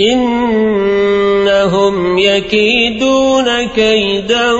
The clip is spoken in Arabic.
إنهم يكيدون كيدا